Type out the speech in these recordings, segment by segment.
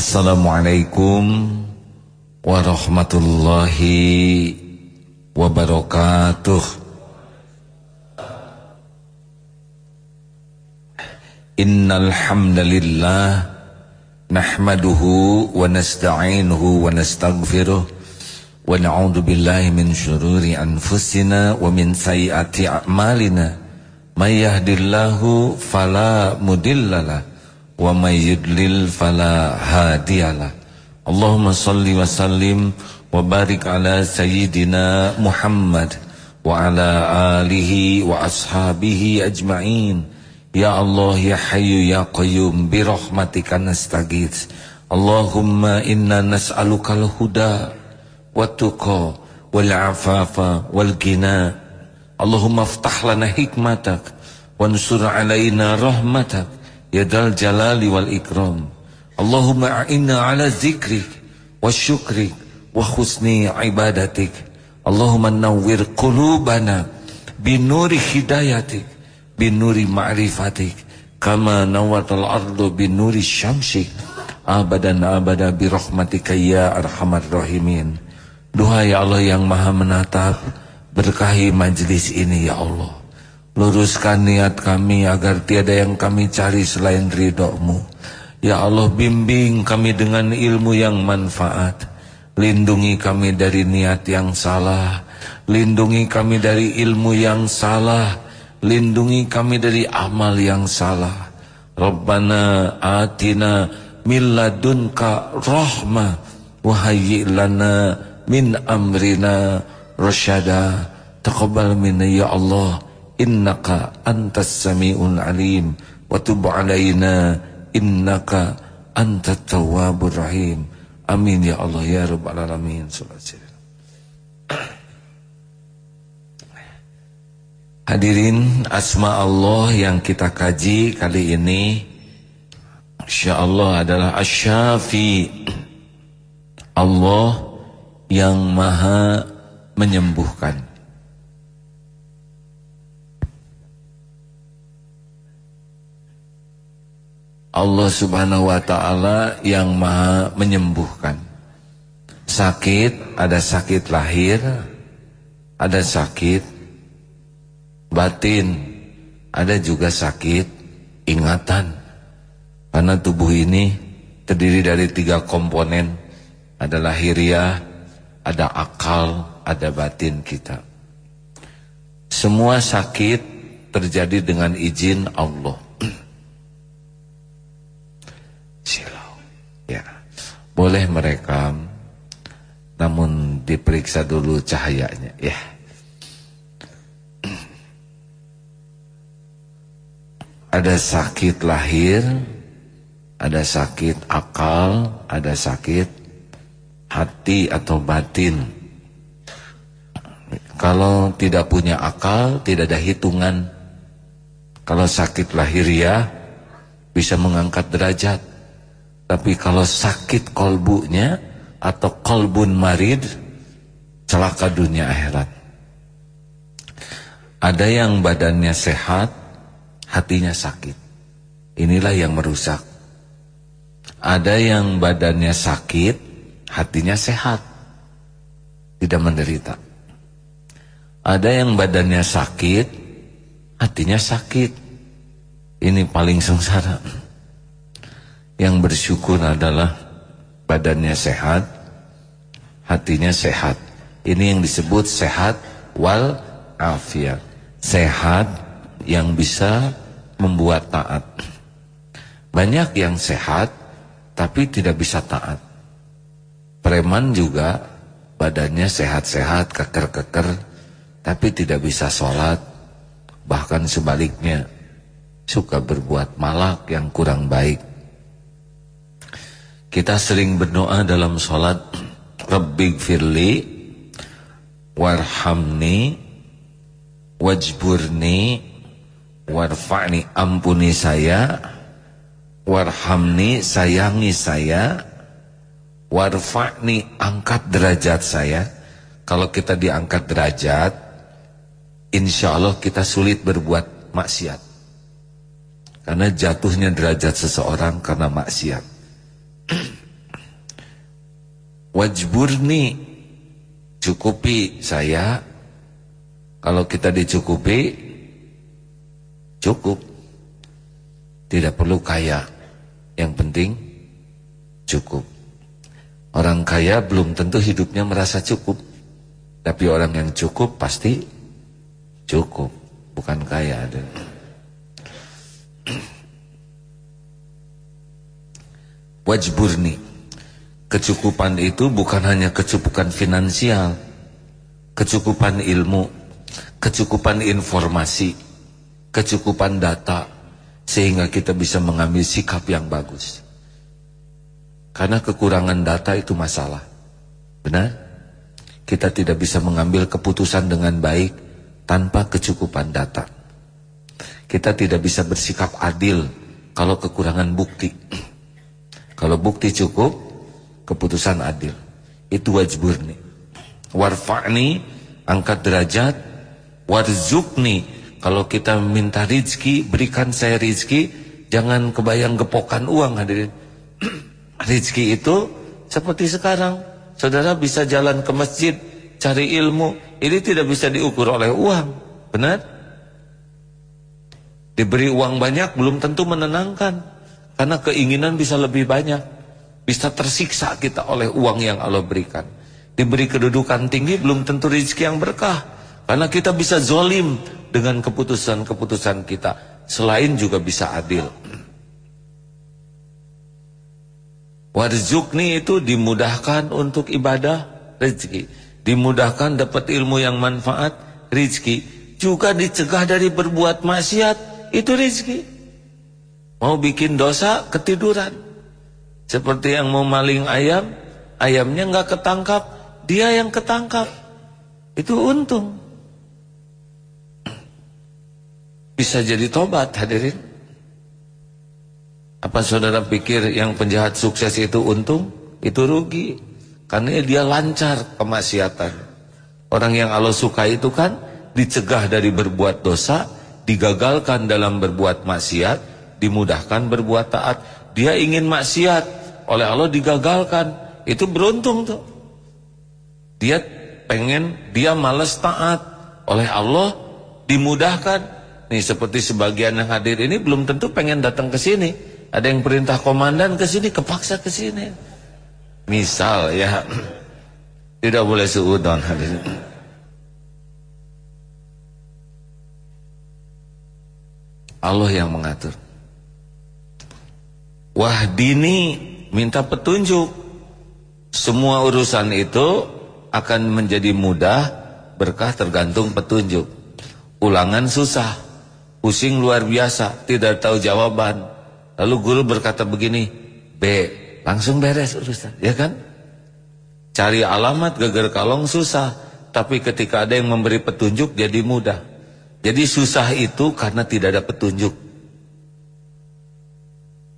Assalamualaikum warahmatullahi wabarakatuh. Innal hamdalillah nahmaduhu wa nasta'inuhu wa nastaghfiruh wa na'udzu billahi min shururi anfusina wa min sayyiati a'malina. May yahdihillahu fala mudhillalah wa may yudlil fala hadiyalah Allahumma salli wa sallim wa barik ala sayyidina Muhammad wa ala alihi wa ashabihi ajma'in Ya Allah ya Hayyu ya Qayyum bi rahmatika nastaghits. Allahumma inna nas'aluka al-huda wat tuqa wal afafa wal ya dal jalali wal ikram. Allahumma a'inna ala zikrik wa syukrik wa husni ibadatik. Allahumma nawwir qulubana binuri hidayatik binuri ma'rifatik kama nawatal ardu binuri syamsik abadan abada birahmatika ya arhamar rahimin Duhai Allah yang maha menatap berkahi majlis ini ya Allah luruskan niat kami agar tiada yang kami cari selain ridhomu. Ya Allah bimbing kami dengan ilmu yang manfaat. Lindungi kami dari niat yang salah. Lindungi kami dari ilmu yang salah. Lindungi kami dari amal yang salah. Rabbana atina min ladunka rahmah wa lana min amrina rasyada. Taqabbal minna ya Allah innaka antas samiun alim wa tub alaina innaka antat tawwabur rahim. Amin ya Allah ya rabbal alamin. Hadirin asma Allah yang kita kaji kali ini Insya Allah adalah Asyafi Allah yang maha menyembuhkan Allah subhanahu wa ta'ala yang maha menyembuhkan Sakit, ada sakit lahir Ada sakit batin, ada juga sakit ingatan. Karena tubuh ini terdiri dari tiga komponen, ada lahiriah, ada akal, ada batin kita. Semua sakit terjadi dengan izin Allah. Silau. Ya. Boleh merekam namun diperiksa dulu cahayanya ya. Ada sakit lahir, ada sakit akal, ada sakit hati atau batin. Kalau tidak punya akal, tidak ada hitungan. Kalau sakit lahiriah, bisa mengangkat derajat. Tapi kalau sakit kolbunya atau kolbun marid, celaka dunia akhirat. Ada yang badannya sehat, hatinya sakit. Inilah yang merusak. Ada yang badannya sakit, hatinya sehat. Tidak menderita. Ada yang badannya sakit, hatinya sakit. Ini paling sengsara. Yang bersyukur adalah badannya sehat, hatinya sehat. Ini yang disebut sehat wal afiat. Sehat yang bisa membuat taat. Banyak yang sehat tapi tidak bisa taat. Preman juga badannya sehat-sehat, keker-keker tapi tidak bisa sholat. Bahkan sebaliknya suka berbuat malak yang kurang baik. Kita sering berdoa dalam sholat Rabbi firli warhamni wajburni warfa'ni. Ampuni saya warhamni sayangi saya warfa'ni angkat derajat saya. Kalau kita diangkat derajat insya Allah kita sulit berbuat maksiat. Karena jatuhnya derajat seseorang karena maksiat Wajburni cukupi saya. Kalau kita dicukupi cukup. Tidak perlu kaya. Yang penting cukup. Orang kaya belum tentu hidupnya merasa cukup. Tapi orang yang cukup pasti cukup, bukan kaya. Wajburni. Kecukupan itu bukan hanya kecukupan finansial, kecukupan ilmu, kecukupan informasi, kecukupan data, sehingga kita bisa mengambil sikap yang bagus. Karena kekurangan data itu masalah. Benar? Kita tidak bisa mengambil keputusan dengan baik tanpa kecukupan data. Kita tidak bisa bersikap adil kalau kekurangan bukti. Kalau bukti cukup, keputusan adil. Itu wajburni. Warfa'ni, angkat derajat. Warzukni, kalau kita minta rizki, berikan saya rizki. Jangan kebayang gepokan uang hadirin. rizki itu seperti sekarang. Saudara bisa jalan ke masjid, cari ilmu. Ini tidak bisa diukur oleh uang. Benar? Diberi uang banyak belum tentu menenangkan. Karena keinginan bisa lebih banyak. Bisa tersiksa kita oleh uang yang Allah berikan. Diberi kedudukan tinggi belum tentu rezeki yang berkah. Karena kita bisa zolim dengan keputusan-keputusan kita. Selain juga bisa adil. Warzukni itu dimudahkan untuk ibadah rezeki. Dimudahkan dapat ilmu yang manfaat rezeki. Juga dicegah dari berbuat maksiat itu rezeki. Mau bikin dosa ketiduran. Seperti yang mau maling ayam, ayamnya nggak ketangkap, dia yang ketangkap. Itu untung. Bisa jadi tobat hadirin. Apa saudara pikir yang penjahat sukses itu untung? Itu rugi. Karena dia lancar kemaksiatan. Orang yang Allah suka itu kan dicegah dari berbuat dosa, digagalkan dalam berbuat maksiat, dimudahkan berbuat taat. Dia ingin maksiat, oleh Allah digagalkan. Itu beruntung tuh. Dia pengen, dia males taat, oleh Allah dimudahkan. Nih seperti sebagian yang hadir ini belum tentu pengen datang ke sini. Ada yang perintah komandan ke sini, kepaksa ke sini. Misal ya, tidak boleh seudon hadir. Allah yang mengatur. Wahdini minta petunjuk. Semua urusan itu akan menjadi mudah berkah tergantung petunjuk. Ulangan susah, pusing luar biasa, tidak tahu jawaban. Lalu guru berkata begini, B, langsung beres urusan, ya kan? Cari alamat geger kalong susah, tapi ketika ada yang memberi petunjuk jadi mudah. Jadi susah itu karena tidak ada petunjuk.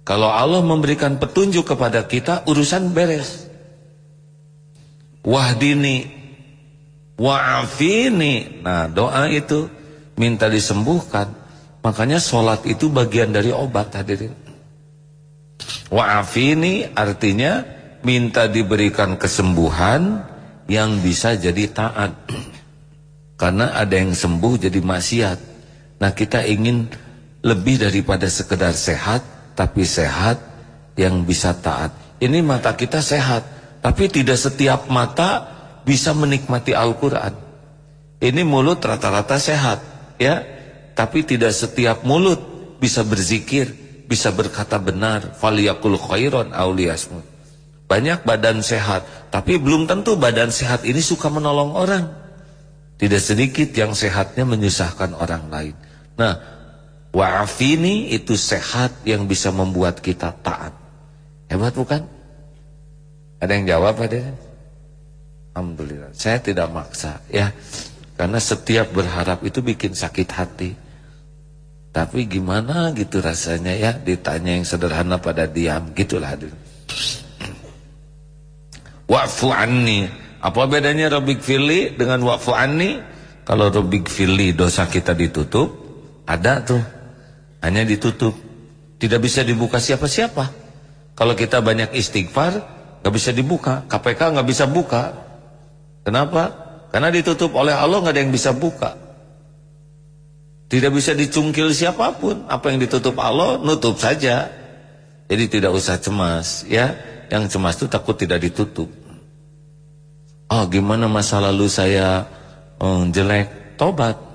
Kalau Allah memberikan petunjuk kepada kita, urusan beres. Wahdini, wa'afini. Nah doa itu minta disembuhkan. Makanya sholat itu bagian dari obat hadirin. Wa'afini artinya minta diberikan kesembuhan yang bisa jadi taat. Karena ada yang sembuh jadi maksiat. Nah kita ingin lebih daripada sekedar sehat, tapi sehat yang bisa taat. Ini mata kita sehat, tapi tidak setiap mata bisa menikmati Al-Quran. Ini mulut rata-rata sehat, ya, tapi tidak setiap mulut bisa berzikir, bisa berkata benar. Faliyakul khairon auliyasmu. Banyak badan sehat, tapi belum tentu badan sehat ini suka menolong orang. Tidak sedikit yang sehatnya menyusahkan orang lain. Nah, Wa'afini itu sehat yang bisa membuat kita taat. Hebat bukan? Ada yang jawab ada? Alhamdulillah. Saya tidak maksa ya. Karena setiap berharap itu bikin sakit hati. Tapi gimana gitu rasanya ya ditanya yang sederhana pada diam gitulah hadir. Wa'fu anni. Apa bedanya Rabbik Fili dengan wa'fu anni? Kalau Rabbik Fili dosa kita ditutup, ada tuh hanya ditutup. Tidak bisa dibuka siapa-siapa. Kalau kita banyak istighfar, nggak bisa dibuka. KPK nggak bisa buka. Kenapa? Karena ditutup oleh Allah nggak ada yang bisa buka. Tidak bisa dicungkil siapa pun. Apa yang ditutup Allah, nutup saja. Jadi tidak usah cemas. ya. Yang cemas itu takut tidak ditutup. Oh gimana masa lalu saya oh, jelek? Tobat.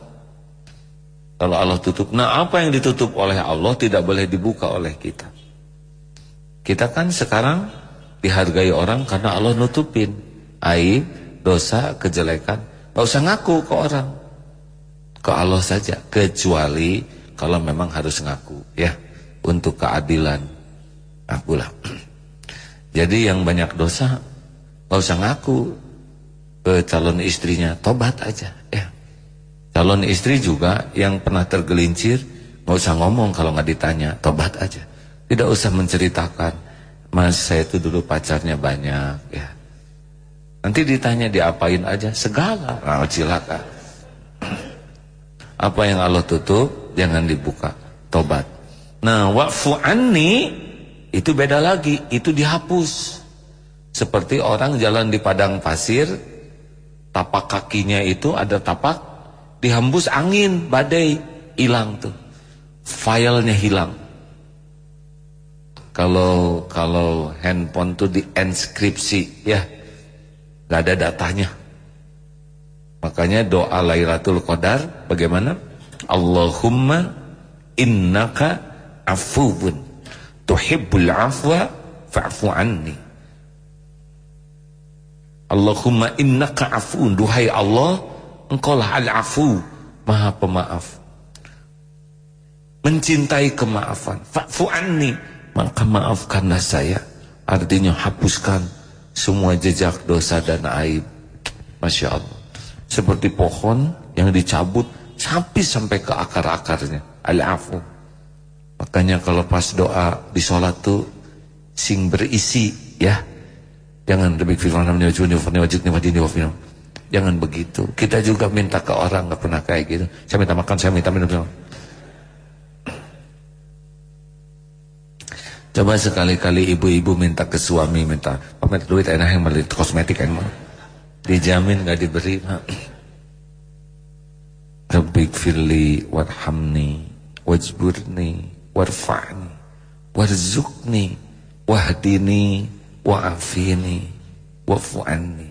Kalau Allah tutup. Nah apa yang ditutup oleh Allah tidak boleh dibuka oleh kita. Kita kan sekarang dihargai orang karena Allah nutupin. Aib, dosa, kejelekan. Gak usah ngaku ke orang ke Allah saja kecuali kalau memang harus ngaku ya untuk keadilan akulah jadi yang banyak dosa nggak usah ngaku ke calon istrinya tobat aja ya calon istri juga yang pernah tergelincir nggak usah ngomong kalau nggak ditanya tobat aja tidak usah menceritakan mas saya itu dulu pacarnya banyak ya nanti ditanya diapain aja segala nah, cilaka apa yang Allah tutup jangan dibuka. Tobat. Nah, wa'fu anni itu beda lagi, itu dihapus. Seperti orang jalan di padang pasir, tapak kakinya itu ada tapak dihembus angin, badai, hilang tuh. Filenya hilang. Kalau kalau handphone tuh dienskripsi ya. Gak ada datanya. Makanya doa Lailatul Qadar bagaimana? Allahumma innaka afuwun tuhibbul afwa fa'fu anni. Allahumma innaka afuun duhai Allah engkau lah al-afu maha pemaaf. Mencintai kemaafan. Fa'fu anni maka maafkanlah saya. Artinya hapuskan semua jejak dosa dan aib. Masya Allah seperti pohon yang dicabut sampai sampai ke akar-akarnya. Al-afu. Makanya kalau pas doa di sholat tuh sing berisi ya. Jangan lebih firman namanya wajibni wajibni wajibni wajibni Jangan begitu. Kita juga minta ke orang nggak pernah kayak gitu. Saya minta makan, saya minta minum. Coba sekali-kali ibu-ibu minta ke suami minta, pamer duit enak yang beli kosmetik emang. Dijamin gak diberi mak. Rabbik firli warhamni wajburni warfa'ni warzukni wahdini wa'afini wa'fu'anni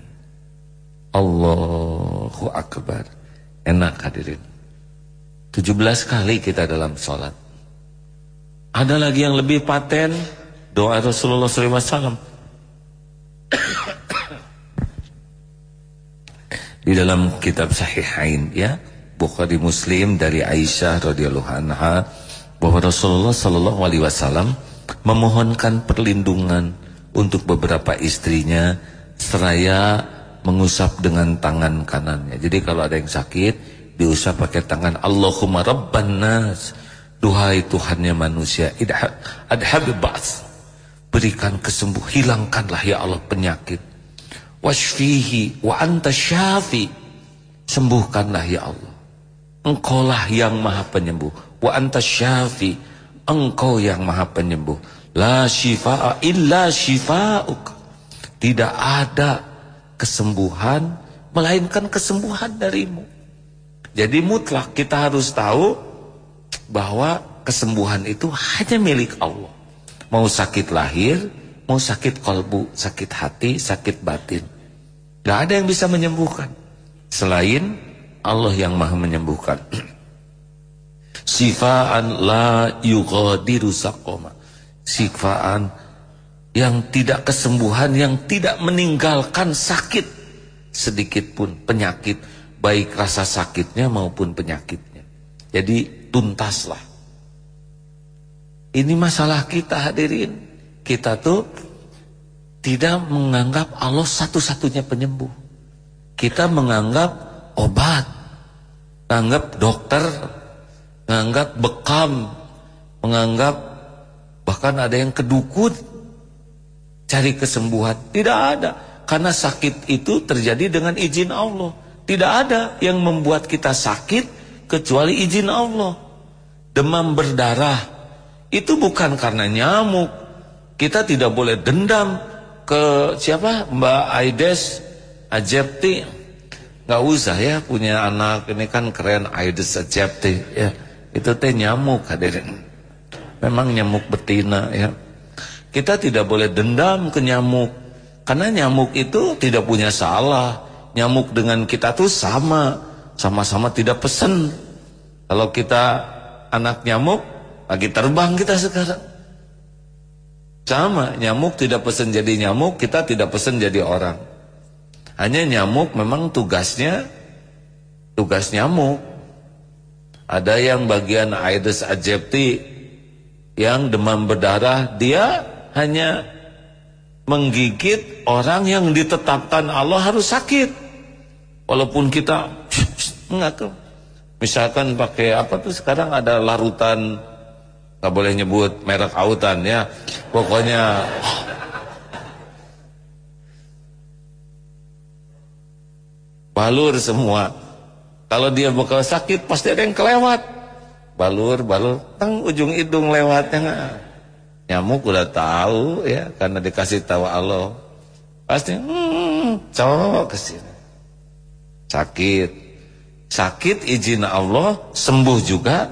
Allahu Akbar. Enak hadirin. 17 kali kita dalam sholat. Ada lagi yang lebih paten? Doa Rasulullah SAW di dalam kitab Sahihain ya Bukhari Muslim dari Aisyah radhiyallahu anha bahwa Rasulullah sallallahu alaihi wasallam memohonkan perlindungan untuk beberapa istrinya seraya mengusap dengan tangan kanannya. Jadi kalau ada yang sakit diusap pakai tangan Allahumma rabban nas duhai Tuhannya manusia adhab ba'as berikan kesembuh hilangkanlah ya Allah penyakit Washfihi wa anta syafi. Sembuhkanlah ya Allah. Engkaulah yang maha penyembuh. Wa anta syafi. Engkau yang maha penyembuh. La shifa'a illa shifa'uk. Tidak ada kesembuhan melainkan kesembuhan darimu. Jadi mutlak kita harus tahu bahwa kesembuhan itu hanya milik Allah. Mau sakit lahir, mau sakit kolbu, sakit hati, sakit batin. Gak ada yang bisa menyembuhkan selain Allah yang maha menyembuhkan. Sifaan la yughadiru saqoma. Sifaan yang tidak kesembuhan, yang tidak meninggalkan sakit sedikit pun penyakit, baik rasa sakitnya maupun penyakitnya. Jadi tuntaslah. Ini masalah kita hadirin. Kita tuh tidak menganggap Allah satu-satunya penyembuh. Kita menganggap obat, menganggap dokter, menganggap bekam, menganggap bahkan ada yang kedukut cari kesembuhan. Tidak ada. Karena sakit itu terjadi dengan izin Allah. Tidak ada yang membuat kita sakit kecuali izin Allah. Demam berdarah itu bukan karena nyamuk. Kita tidak boleh dendam ke siapa Mbak Aides Ajepti nggak usah ya punya anak ini kan keren Aides Ajepti ya itu teh nyamuk hadirin memang nyamuk betina ya kita tidak boleh dendam ke nyamuk. Karena nyamuk itu tidak punya salah. Nyamuk dengan kita tuh sama. Sama-sama tidak pesen. Kalau kita anak nyamuk lagi terbang kita sekarang. Sama, nyamuk tidak pesan jadi nyamuk, kita tidak pesan jadi orang. Hanya nyamuk memang tugasnya tugas nyamuk. Ada yang bagian Aedes aegypti yang demam berdarah, dia hanya menggigit orang yang ditetapkan Allah harus sakit. Walaupun kita enggak Misalkan pakai apa tuh sekarang ada larutan nggak boleh nyebut merek autan ya. Pokoknya balur semua. Kalau dia bakal sakit pasti ada yang kelewat. Balur balur tang ujung hidung lewatnya nyamuk udah tahu ya karena dikasih tahu Allah pasti hmm, cowok ke sini sakit sakit izin Allah sembuh juga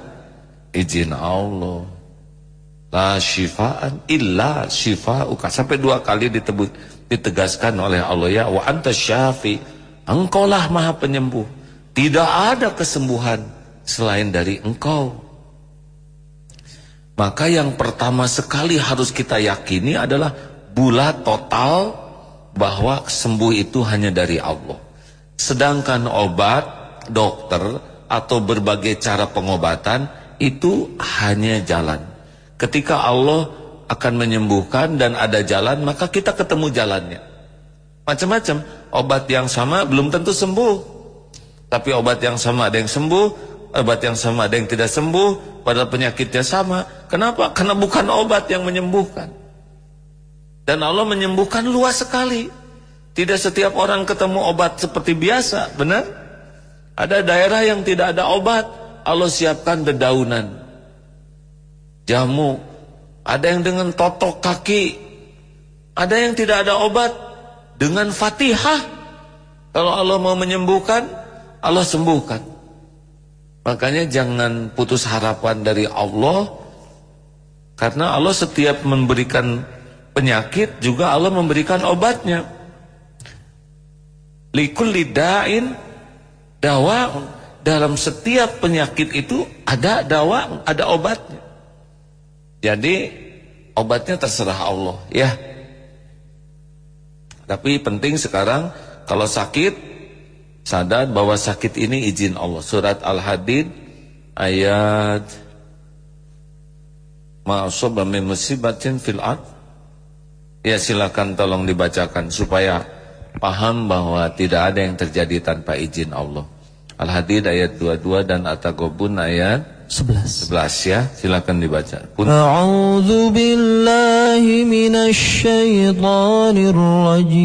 izin Allah La syifaan illa syifauka. Sampai dua kali ditebut, ditegaskan oleh Allah ya wa anta syafi. Engkaulah maha penyembuh. Tidak ada kesembuhan selain dari engkau. Maka yang pertama sekali harus kita yakini adalah bulat total bahwa sembuh itu hanya dari Allah. Sedangkan obat, dokter atau berbagai cara pengobatan itu hanya jalan. Ketika Allah akan menyembuhkan dan ada jalan, maka kita ketemu jalannya. Macam-macam, obat yang sama belum tentu sembuh. Tapi obat yang sama ada yang sembuh, obat yang sama ada yang tidak sembuh, padahal penyakitnya sama. Kenapa? Karena bukan obat yang menyembuhkan. Dan Allah menyembuhkan luas sekali. Tidak setiap orang ketemu obat seperti biasa, benar? Ada daerah yang tidak ada obat, Allah siapkan dedaunan jamu, ada yang dengan totok kaki, ada yang tidak ada obat dengan fatihah. Kalau Allah mau menyembuhkan, Allah sembuhkan. Makanya jangan putus harapan dari Allah karena Allah setiap memberikan penyakit juga Allah memberikan obatnya. Likulli da'in dawa dalam setiap penyakit itu ada dawa, ada obatnya. Jadi obatnya terserah Allah ya. Tapi penting sekarang kalau sakit sadar bahwa sakit ini izin Allah. Surat Al-Hadid ayat min musibatin fil ard. Ya silakan tolong dibacakan supaya paham bahwa tidak ada yang terjadi tanpa izin Allah. Al-Hadid ayat 22 dan At-Taghabun ayat 11 11 ya silakan dibaca A'udzu billahi minasy syaithanir rajim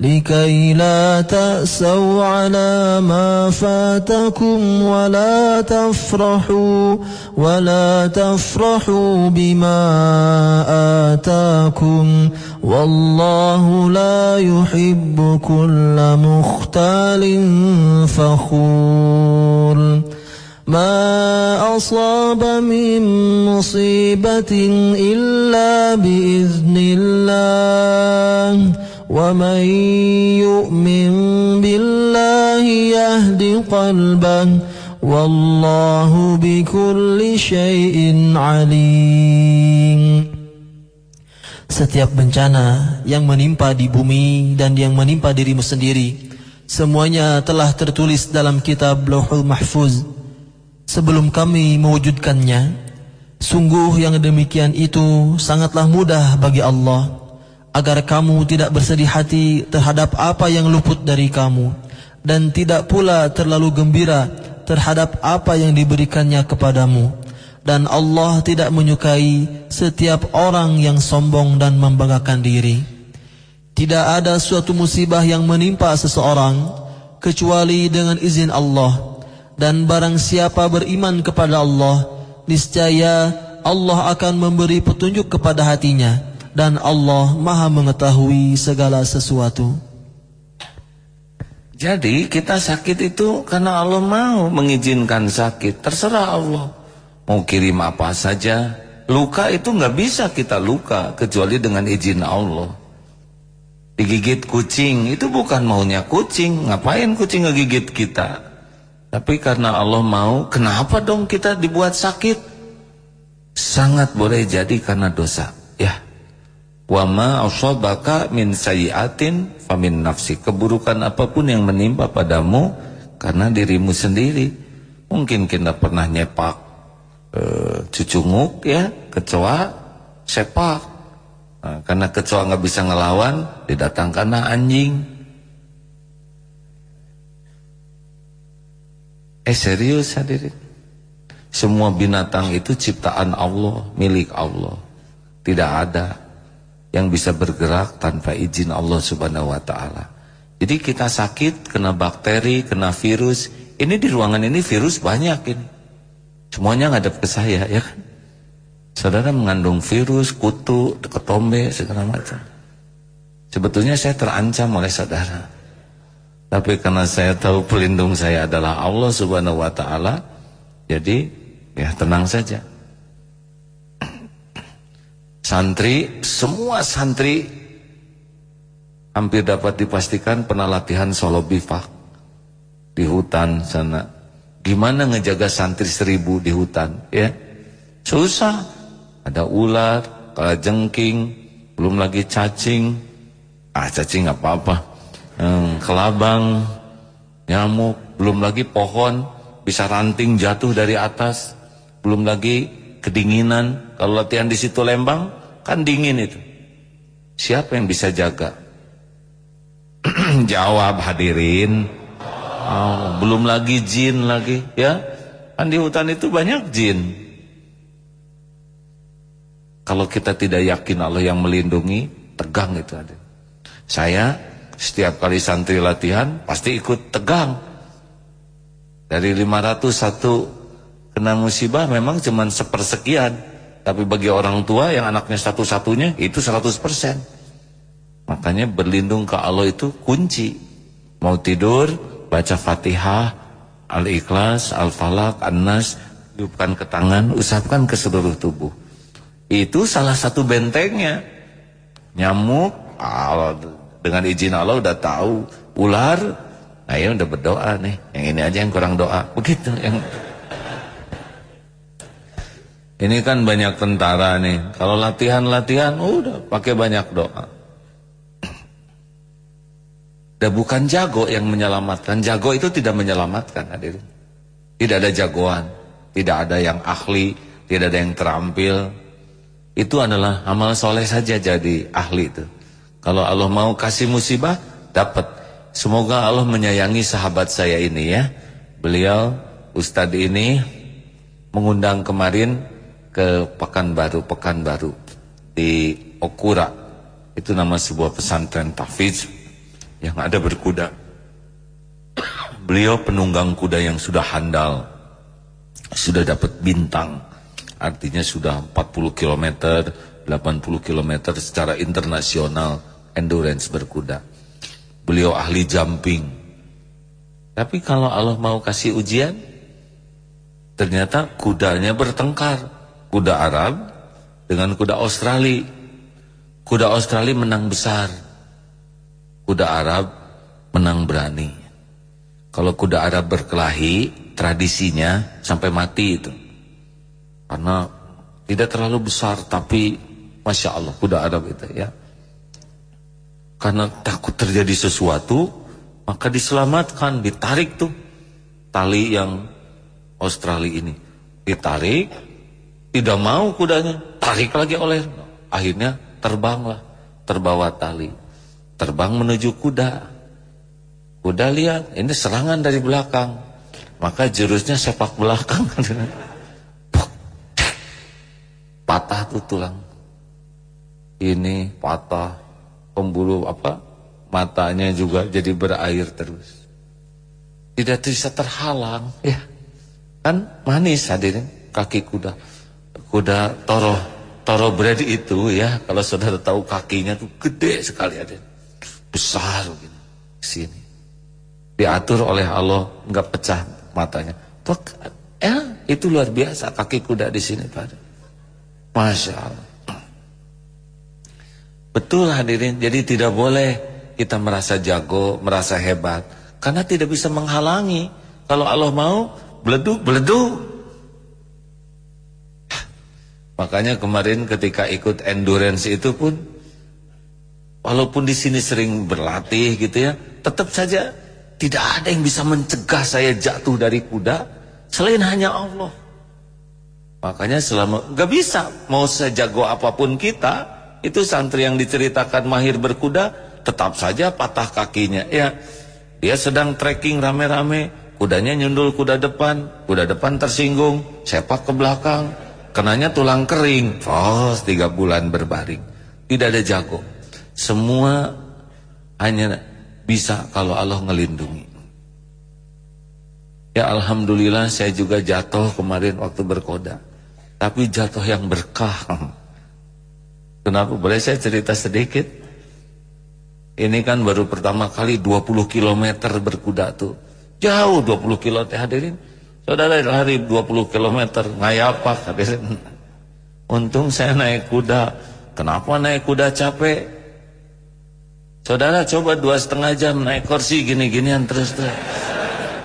لكي لا تأسوا على ما فاتكم ولا تفرحوا ولا تفرحوا بما آتاكم والله لا يحب كل مختال فخور. ما أصاب من مصيبة إلا بإذن الله. ومن يؤمن بالله يهد قلبه والله بكل شيء عليم Setiap bencana yang menimpa di bumi dan yang menimpa dirimu sendiri Semuanya telah tertulis dalam kitab Lauhul Mahfuz Sebelum kami mewujudkannya Sungguh yang demikian itu sangatlah mudah bagi Allah Agar kamu tidak bersedih hati terhadap apa yang luput dari kamu dan tidak pula terlalu gembira terhadap apa yang diberikannya kepadamu. Dan Allah tidak menyukai setiap orang yang sombong dan membanggakan diri. Tidak ada suatu musibah yang menimpa seseorang kecuali dengan izin Allah. Dan barang siapa beriman kepada Allah niscaya Allah akan memberi petunjuk kepada hatinya dan Allah Maha mengetahui segala sesuatu jadi kita sakit itu karena Allah mau mengizinkan sakit. Terserah Allah. Mau kirim apa saja. Luka itu nggak bisa kita luka kecuali dengan izin Allah. Digigit kucing itu bukan maunya kucing. Ngapain kucing ngegigit kita? Tapi karena Allah mau, kenapa dong kita dibuat sakit? Sangat boleh jadi karena dosa. Ya. Wa ma asabaka min sayyi'atin famin nafsi. Keburukan apa pun yang menimpa padamu karena dirimu sendiri. Mungkin kita pernah nyepak e, cucunguk ya, kecoa sepak. Nah, karena kecoa nggak bisa ngelawan, didatangkanlah anjing. Eh serius hadirin. Semua binatang itu ciptaan Allah, milik Allah. Tidak ada yang bisa bergerak tanpa izin Allah Subhanahu wa taala. Jadi kita sakit kena bakteri, kena virus. Ini di ruangan ini virus banyak ini. Semuanya ngadep ke saya ya kan. Saudara mengandung virus, kutu, ketombe segala macam. Sebetulnya saya terancam oleh saudara. Tapi karena saya tahu pelindung saya adalah Allah Subhanahu wa taala, jadi ya tenang saja. Santri, semua santri hampir dapat dipastikan pernah latihan solo bivak di hutan sana. Gimana ngejaga santri seribu di hutan? Ya, susah. Ada ular, kala jengking, belum lagi cacing. Ah, cacing nggak apa-apa. Hmm, kelabang, nyamuk, belum lagi pohon bisa ranting jatuh dari atas, belum lagi kedinginan. Kalau latihan di situ Lembang kan dingin itu. Siapa yang bisa jaga? Jawab hadirin. Oh, belum lagi jin lagi ya. Kan di hutan itu banyak jin. Kalau kita tidak yakin Allah yang melindungi, tegang itu ada. Saya setiap kali santri latihan pasti ikut tegang. Dari 500 satu kena musibah memang cuma sepersekian. Tapi bagi orang tua yang anaknya satu-satunya itu 100%. Makanya berlindung ke Allah itu kunci. Mau tidur, baca Fatihah, Al-Ikhlas, Al-Falaq, An-Nas, tiupkan ke tangan, usapkan ke seluruh tubuh. Itu salah satu bentengnya. Nyamuk, dengan izin Allah udah tahu. Ular, nah ya udah berdoa nih. Yang ini aja yang kurang doa. Begitu yang ini kan banyak tentara nih. Kalau latihan-latihan udah pakai banyak doa. Dan bukan jago yang menyelamatkan. Jago itu tidak menyelamatkan hadirin. Tidak ada jagoan, tidak ada yang ahli, tidak ada yang terampil. Itu adalah amal soleh saja jadi ahli itu. Kalau Allah mau kasih musibah, dapat. Semoga Allah menyayangi sahabat saya ini ya. Beliau Ustadz ini mengundang kemarin ke Pekanbaru, Pekanbaru di Okura. Itu nama sebuah pesantren tahfiz yang ada berkuda. Beliau penunggang kuda yang sudah handal. Sudah dapat bintang. Artinya sudah 40 km, 80 km secara internasional endurance berkuda. Beliau ahli jumping. Tapi kalau Allah mau kasih ujian, ternyata kudanya bertengkar kuda Arab dengan kuda Australia. Kuda Australia menang besar. Kuda Arab menang berani. Kalau kuda Arab berkelahi, tradisinya sampai mati itu. Karena tidak terlalu besar, tapi Masya Allah kuda Arab itu ya. Karena takut terjadi sesuatu, maka diselamatkan, ditarik tuh tali yang Australia ini. Ditarik, tidak mau kudanya, tarik lagi oleh akhirnya terbanglah. terbawa tali. Terbang menuju kuda. Kuda lihat, ini serangan dari belakang. Maka jurusnya sepak belakang. patah tuh tulang. Ini patah. Pembuluh apa? Matanya juga jadi berair terus. Tidak bisa terhalang. Ya. Kan manis hadirin kaki kuda. Kuda toro toro bread itu ya kalau saudara tahu kakinya tuh gede sekali ada. Besar begini sini. Diatur oleh Allah nggak pecah matanya. Tuh ya itu luar biasa kaki kuda di sini pada masya Allah. Betul hadirin jadi tidak boleh kita merasa jago merasa hebat karena tidak bisa menghalangi. Kalau Allah mau beleduk beleduk Makanya kemarin ketika ikut endurance itu pun walaupun di sini sering berlatih gitu ya, tetap saja tidak ada yang bisa mencegah saya jatuh dari kuda selain hanya Allah. Makanya selama nggak bisa mau sejago apa pun kita, itu santri yang diceritakan mahir berkuda tetap saja patah kakinya. Ya, dia sedang trekking rame-rame, kudanya nyundul kuda depan, kuda depan tersinggung, sepak ke belakang kenanya tulang kering. Fos tiga bulan berbaring. Tidak ada jago. Semua hanya bisa kalau Allah ngelindungi. Ya Alhamdulillah saya juga jatuh kemarin waktu berkoda. Tapi jatuh yang berkah. Kenapa? Boleh saya cerita sedikit? Ini kan baru pertama kali 20 km berkuda tuh. Jauh 20 km hadirin Saudara lari 20 km ngayapak. Untung saya naik kuda. Kenapa naik kuda capek? Saudara coba dua setengah jam naik kursi gini-ginian terus terus.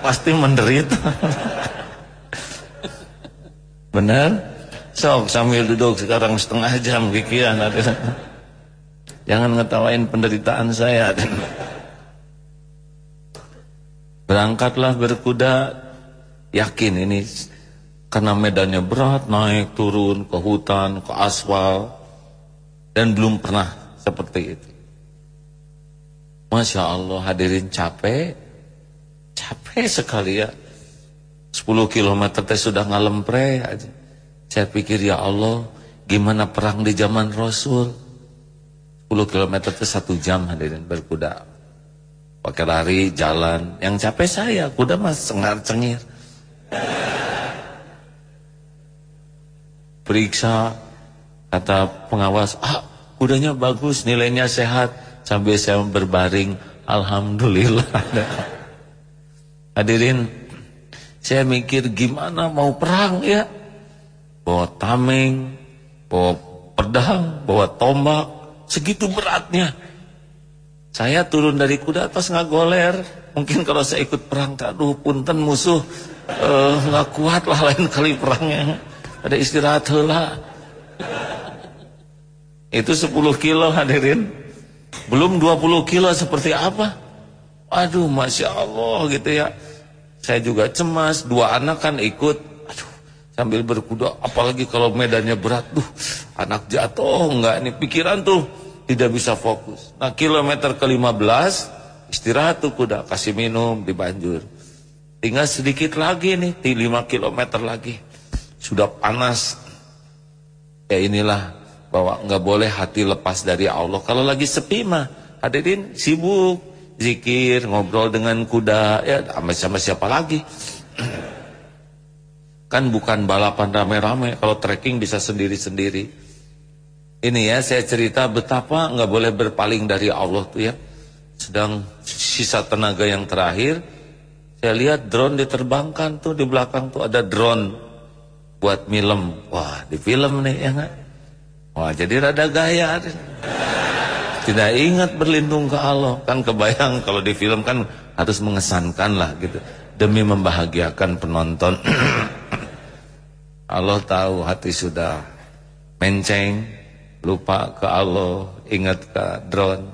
Pasti menderita. Benar? Sok sambil duduk sekarang setengah jam kikian. Jangan ngetawain penderitaan saya. Berangkatlah berkuda Yakin ini karena medannya berat, naik turun ke hutan, ke aspal dan belum pernah seperti itu. Masya Allah hadirin capek, capek sekali ya. 10 km teh sudah ngalempre aja. Saya pikir ya Allah, gimana perang di zaman Rasul? 10 km itu satu jam hadirin berkuda. Pakai lari, jalan. Yang capek saya, kuda mas sengar cengir. Periksa kata pengawas, ah kudanya bagus, nilainya sehat. Sampai saya berbaring, alhamdulillah. Hadirin, saya mikir gimana mau perang ya? Bawa tameng, bawa pedang, bawa tombak, segitu beratnya. Saya turun dari kuda pas ngagoler. Mungkin kalau saya ikut perang, aduh punten musuh. Eh, nggak uh, kuat lah lain kali perangnya. Ada istirahat lah itu 10 kilo hadirin. Belum 20 kilo seperti apa? Aduh Masya Allah gitu ya. Saya juga cemas dua anak kan ikut. Aduh sambil berkuda apalagi kalau medannya berat. Tuh anak jatuh enggak nih pikiran tuh tidak bisa fokus nah kilometer ke 15 istirahat tuh kuda kasih minum dibanjur Tinggal sedikit lagi nih, 5 km lagi. Sudah panas. Ya inilah bahwa nggak boleh hati lepas dari Allah. Kalau lagi sepi mah, hadirin sibuk zikir, ngobrol dengan kuda, ya sama siapa lagi. Kan bukan balapan rame-rame, kalau trekking bisa sendiri-sendiri. Ini ya saya cerita betapa nggak boleh berpaling dari Allah tuh ya. Sedang sisa tenaga yang terakhir, saya lihat drone diterbangkan tuh di belakang tuh ada drone buat film. Wah, di film nih ya enggak? Wah, jadi rada gaya. Tidak ingat berlindung ke Allah. Kan kebayang kalau di film kan harus mengesankan lah gitu. Demi membahagiakan penonton. Allah tahu hati sudah menceng, lupa ke Allah, ingat ke drone.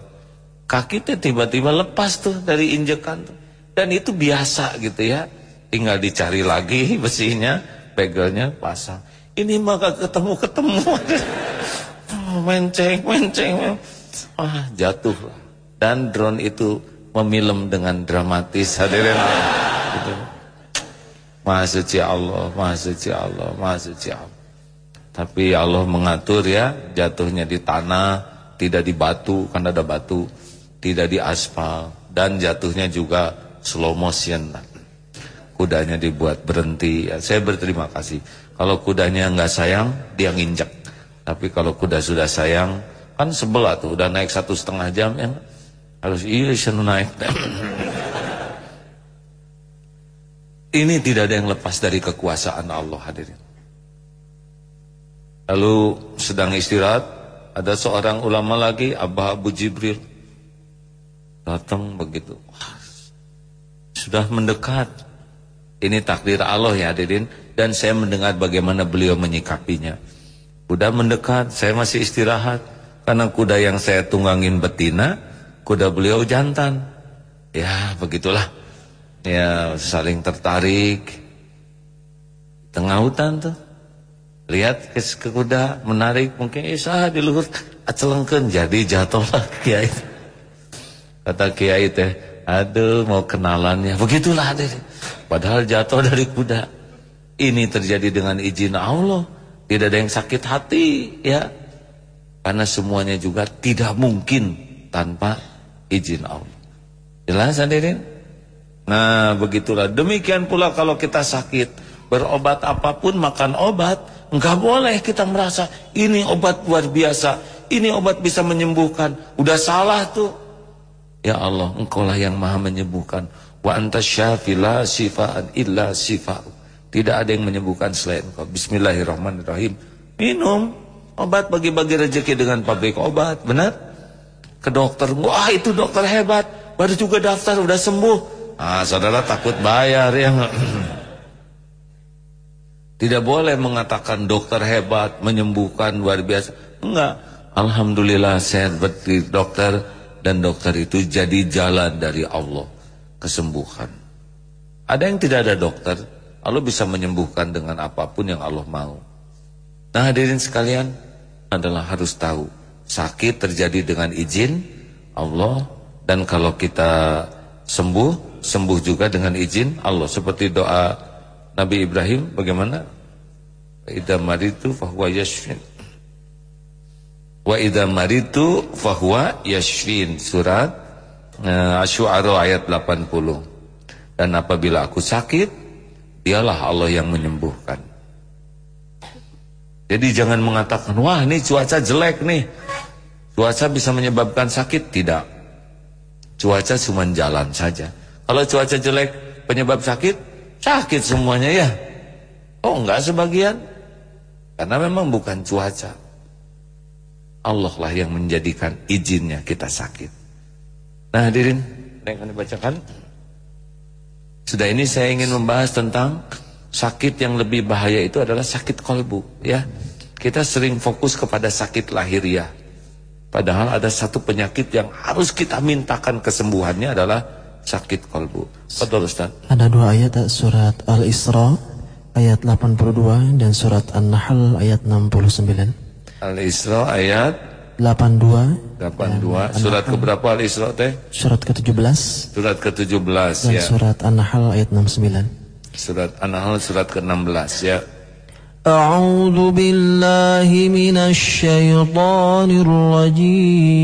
Kaki tuh tiba-tiba lepas tuh dari injekan tuh. Dan itu biasa gitu ya. Tinggal dicari lagi besinya, pegelnya pasang. Ini maka ketemu-ketemu. menceng, menceng. ah jatuh dan drone itu memilem dengan dramatis hadirin gitu. Maha suci Allah, Maha suci Allah, Maha suci Allah. Tapi Allah mengatur ya, jatuhnya di tanah, tidak di batu karena ada batu, tidak di aspal dan jatuhnya juga slow motion. Kudanya dibuat berhenti. Ya, saya berterima kasih. Kalau kudanya nggak sayang, dia nginjek. Tapi kalau kuda sudah sayang, kan sebelah tuh, udah naik satu setengah jam ya. Harus iya saya naik. Ini tidak ada yang lepas dari kekuasaan Allah hadirin. Lalu sedang istirahat, ada seorang ulama lagi, Abah Abu Jibril. Datang begitu. Sudah mendekat. Ini takdir Allah ya hadirin. Dan saya mendengar bagaimana beliau menyikapinya. Kuda mendekat, saya masih istirahat. Karena kuda yang saya tunggangin betina, kuda beliau jantan. Ya begitulah. Ya saling tertarik. Tengah hutan tuh lihat ke, kuda menarik mungkin isah di luhur. Acelengkeun jadi jatuhlah kiai. Kata kiai teh aduh mau kenalannya. Begitulah deh. Padahal jatuh dari kuda. Ini terjadi dengan izin Allah. Tidak ada yang sakit hati ya. Karena semuanya juga tidak mungkin tanpa izin Allah. Jelas hadirin? Nah begitulah. Demikian pula kalau kita sakit berobat apa pun makan obat Enggak boleh kita merasa ini obat luar biasa, ini obat bisa menyembuhkan. Udah salah tuh. Ya Allah, engkau lah yang maha menyembuhkan. Wa anta syafi la sifaan illa sifa'u. Tidak ada yang menyembuhkan selain engkau. Bismillahirrahmanirrahim. Minum obat bagi-bagi rezeki dengan pabrik obat, benar? Ke dokter, wah itu dokter hebat. Baru juga daftar, udah sembuh. Ah, saudara takut bayar ya. Tidak boleh mengatakan dokter hebat, menyembuhkan luar biasa. Enggak. Alhamdulillah sehat betul dokter dan dokter itu jadi jalan dari Allah kesembuhan. Ada yang tidak ada dokter, Allah bisa menyembuhkan dengan apa pun yang Allah mau. Nah hadirin sekalian adalah harus tahu sakit terjadi dengan izin Allah dan kalau kita sembuh, sembuh juga dengan izin Allah seperti doa Nabi Ibrahim bagaimana? Idza maritu fahuwa yashfin. Wa idza maritu fahuwa yashfin. Surat uh, Asy-Syu'ara ayat 80. Dan apabila aku sakit, dialah Allah yang menyembuhkan. Jadi jangan mengatakan, wah ini cuaca jelek nih. Cuaca bisa menyebabkan sakit. Tidak. Cuaca cuma jalan saja. Kalau cuaca jelek penyebab sakit, Sakit semuanya ya. Oh enggak sebagian. Karena memang bukan cuaca. Allah lah yang menjadikan izinnya kita sakit. Nah hadirin, yang akan dibacakan. Sudah ini saya ingin membahas tentang sakit yang lebih bahaya itu adalah sakit kolbu. ya. Kita sering fokus kepada sakit lahiriah. Padahal ada satu penyakit yang harus kita mintakan kesembuhannya adalah sakit kolbu. Betul Ustaz. Ada dua ayat surat Al-Isra ayat 82 dan surat An-Nahl ayat 69. Al-Isra ayat 82 82 surat ke berapa Al-Isra teh? Surat ke-17. Surat ke-17 ya. surat An-Nahl ayat 69. Surat An-Nahl surat ke-16 ya. أعوذ بالله من الشيطان الرجيم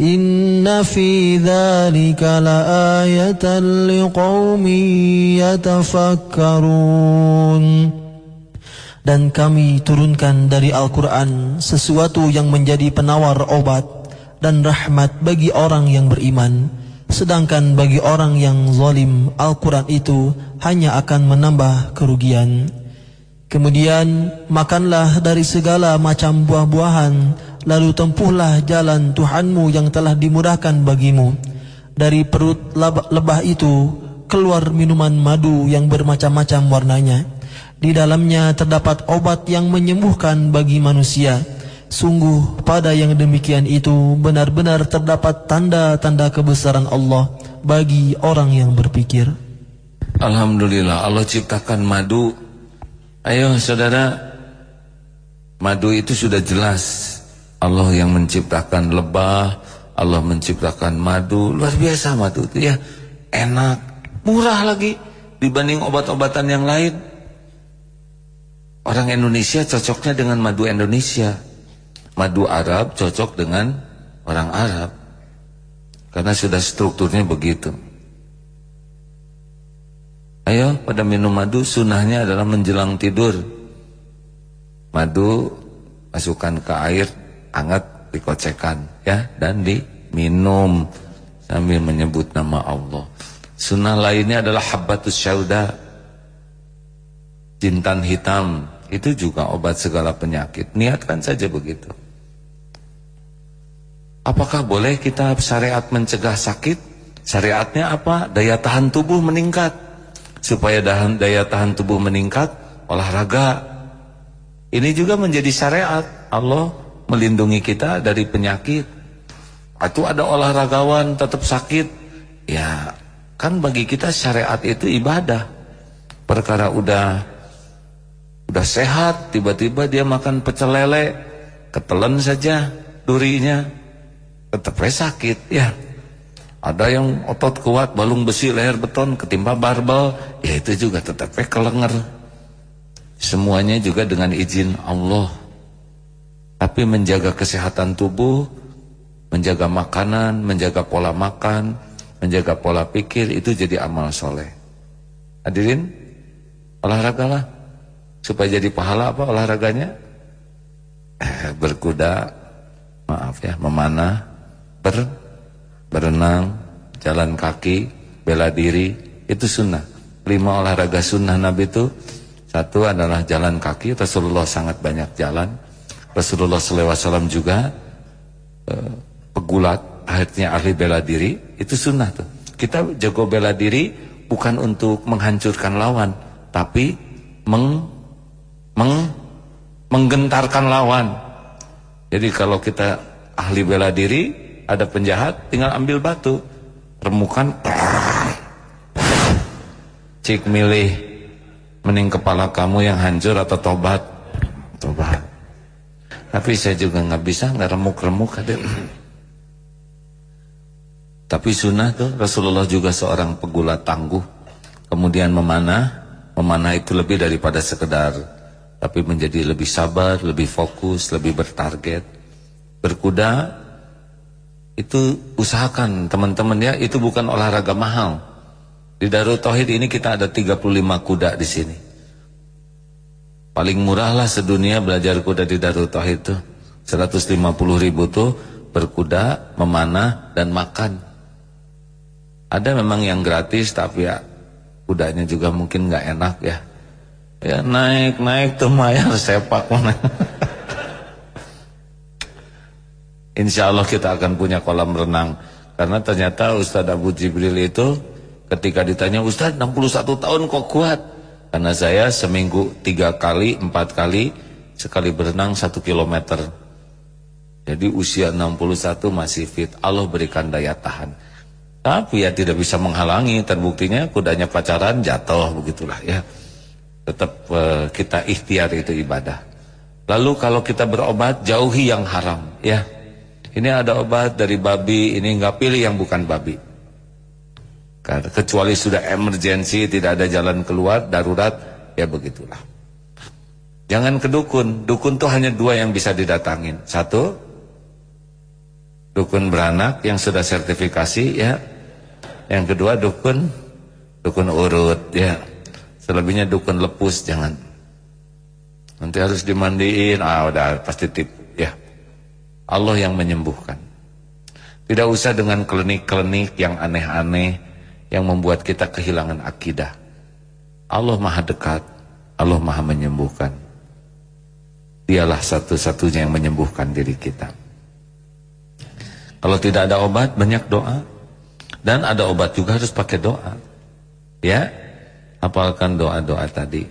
إن في ذلك لآية لقوم يتفكرون Dan kami turunkan dari Al-Quran sesuatu yang menjadi penawar obat dan rahmat bagi orang yang beriman. Sedangkan bagi orang yang zalim, Al-Quran itu hanya akan menambah kerugian. Kemudian makanlah dari segala macam buah-buahan, lalu tempuhlah jalan Tuhanmu yang telah dimudahkan bagimu. Dari perut lebah itu keluar minuman madu yang bermacam-macam warnanya. Di dalamnya terdapat obat yang menyembuhkan bagi manusia. Sungguh pada yang demikian itu benar-benar terdapat tanda-tanda kebesaran Allah bagi orang yang berpikir. Alhamdulillah Allah ciptakan madu. Ayo saudara, madu itu sudah jelas. Allah yang menciptakan lebah, Allah menciptakan madu. Luar biasa madu itu ya. Enak, murah lagi dibanding obat-obatan yang lain. Orang Indonesia cocoknya dengan madu Indonesia. Madu Arab cocok dengan orang Arab. Karena sudah strukturnya begitu. Ayo pada minum madu sunnahnya adalah menjelang tidur. Madu masukkan ke air hangat dikocekkan ya dan diminum sambil menyebut nama Allah. Sunnah lainnya adalah habbatus syauda. Jintan hitam itu juga obat segala penyakit. Niatkan saja begitu. Apakah boleh kita syariat mencegah sakit? Syariatnya apa? Daya tahan tubuh meningkat. Supaya daya tahan tubuh meningkat, olahraga. Ini juga menjadi syariat. Allah melindungi kita dari penyakit. Atau ada olahragawan tetap sakit. Ya, kan bagi kita syariat itu ibadah. Perkara udah Udah sehat, tiba-tiba dia makan pecel lele, ketelan saja durinya, tetap sakit ya. Ada yang otot kuat, balung besi, leher beton, ketimpa barbel, ya itu juga tetap kelenger. Semuanya juga dengan izin Allah. Tapi menjaga kesehatan tubuh, menjaga makanan, menjaga pola makan, menjaga pola pikir, itu jadi amal soleh. Hadirin, olahragalah supaya jadi pahala apa olahraganya? Eh, berkuda, maaf ya, memanah, ber, berenang, jalan kaki, bela diri, itu sunnah. Lima olahraga sunnah Nabi itu, satu adalah jalan kaki, Rasulullah sangat banyak jalan. Rasulullah SAW juga eh, pegulat, akhirnya ahli bela diri, itu sunnah tuh. Kita jago bela diri bukan untuk menghancurkan lawan, tapi meng meng, menggentarkan lawan. Jadi kalau kita ahli bela diri, ada penjahat, tinggal ambil batu, remukan, cik milih, mending kepala kamu yang hancur atau tobat, tobat. Tapi saya juga nggak bisa nggak remuk-remuk. Tapi sunnah tuh Rasulullah juga seorang pegulat tangguh, kemudian memanah, memanah itu lebih daripada sekedar tapi menjadi lebih sabar, lebih fokus, lebih bertarget. Berkuda itu usahakan teman-teman ya, itu bukan olahraga mahal. Di Darul Tauhid ini kita ada 35 kuda di sini. Paling murah lah sedunia belajar kuda di Darul Tauhid itu. 150 ribu tuh berkuda, memanah dan makan. Ada memang yang gratis tapi ya kudanya juga mungkin nggak enak ya. Ya naik naik tuh mayar sepak mana. Insya Allah kita akan punya kolam renang karena ternyata Ustadz Abu Jibril itu ketika ditanya Ustadz 61 tahun kok kuat karena saya seminggu tiga kali empat kali sekali berenang satu kilometer jadi usia 61 masih fit Allah berikan daya tahan tapi ya tidak bisa menghalangi terbuktinya kudanya pacaran jatuh begitulah ya tetap uh, kita ikhtiar itu ibadah. Lalu kalau kita berobat jauhi yang haram, ya. Ini ada obat dari babi, ini nggak pilih yang bukan babi. Kecuali sudah emergensi, tidak ada jalan keluar, darurat, ya begitulah. Jangan ke dukun. Dukun tuh hanya dua yang bisa didatangin. Satu, dukun beranak yang sudah sertifikasi, ya. Yang kedua dukun, dukun urut, ya. Selebihnya dukun lepus jangan. Nanti harus dimandiin, ah udah pasti tip ya. Allah yang menyembuhkan. Tidak usah dengan klinik-klinik yang aneh-aneh yang membuat kita kehilangan akidah. Allah Maha dekat, Allah Maha menyembuhkan. Dialah satu-satunya yang menyembuhkan diri kita. Kalau tidak ada obat, banyak doa. Dan ada obat juga harus pakai doa. Ya, apalkan doa-doa tadi.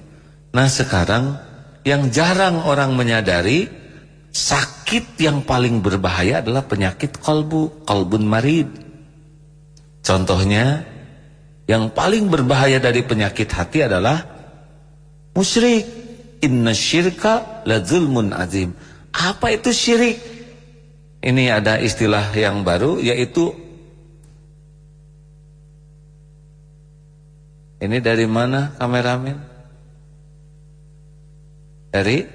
Nah sekarang yang jarang orang menyadari sakit yang paling berbahaya adalah penyakit kolbu, kolbun marid. Contohnya yang paling berbahaya dari penyakit hati adalah musyrik. Inna syirka la zulmun azim. Apa itu syirik? Ini ada istilah yang baru yaitu Ini dari mana kameramen? Dari